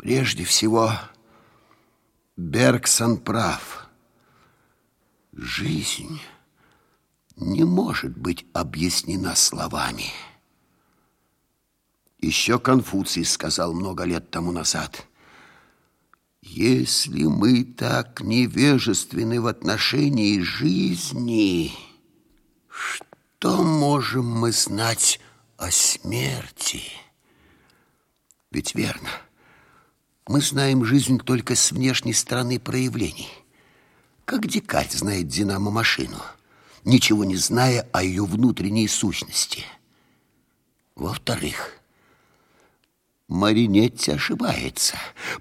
Прежде всего, Бергсон прав. Жизнь не может быть объяснена словами. Еще Конфуций сказал много лет тому назад, «Если мы так невежественны в отношении жизни, что можем мы знать о смерти?» Ведь верно – мы знаем жизнь только с внешней стороны проявлений. Как дикарь знает динамо-машину, ничего не зная о ее внутренней сущности. Во-вторых, Маринетти ошибается,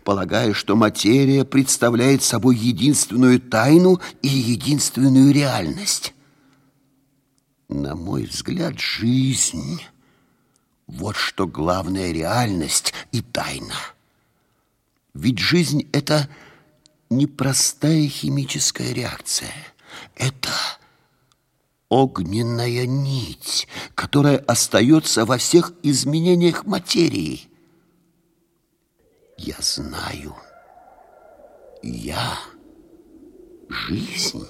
полагая, что материя представляет собой единственную тайну и единственную реальность. На мой взгляд, жизнь – вот что главная реальность и тайна – ведь жизнь – это непростая химическая реакция. Это огненная нить, которая остается во всех изменениях материи. Я знаю, я жизнь.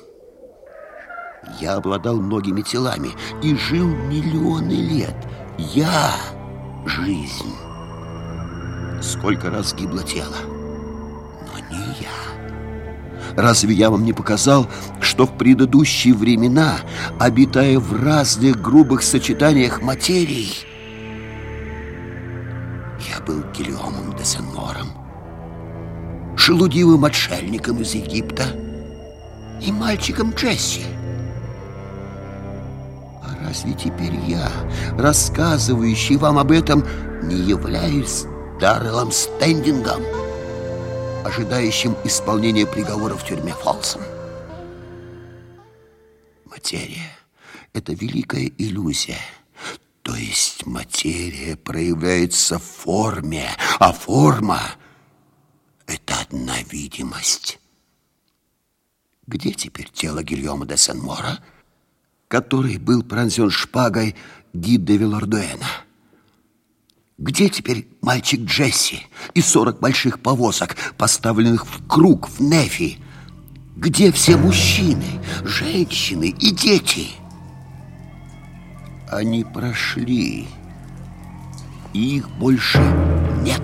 Я обладал многими телами и жил миллионы лет. Я жизнь. Сколько раз гибло тело, не я. Разве я вам не показал, что в предыдущие времена, обитая в разных грубых сочетаниях материй, я был Гильомом де Сен-Мором, шелудивым отшельником из Египта и мальчиком Джесси? А разве теперь я, рассказывающий вам об этом, не являюсь Дарреллом Стендингом, ожидающим исполнения приговора в тюрьме Фолсом. Материя — это великая иллюзия. То есть материя проявляется в форме, а форма — это одна видимость. Где теперь тело Гильома де Сен-Мора, который был пронзен шпагой Ги де Вилордуэна? Где теперь мальчик Джесси и сорок больших повозок, поставленных в круг в Нефи? Где все мужчины, женщины и дети? Они прошли, и их больше нет.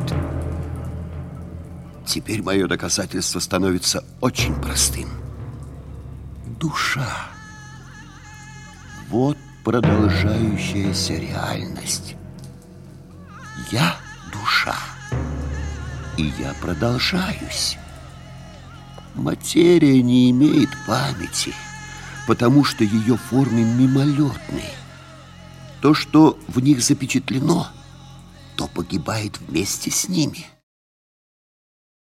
Теперь мое доказательство становится очень простым. Душа. Вот продолжающаяся реальность. Я душа, и я продолжаюсь. Материя не имеет памяти, потому что ее формы мимолетные. То, что в них запечатлено, то погибает вместе с ними –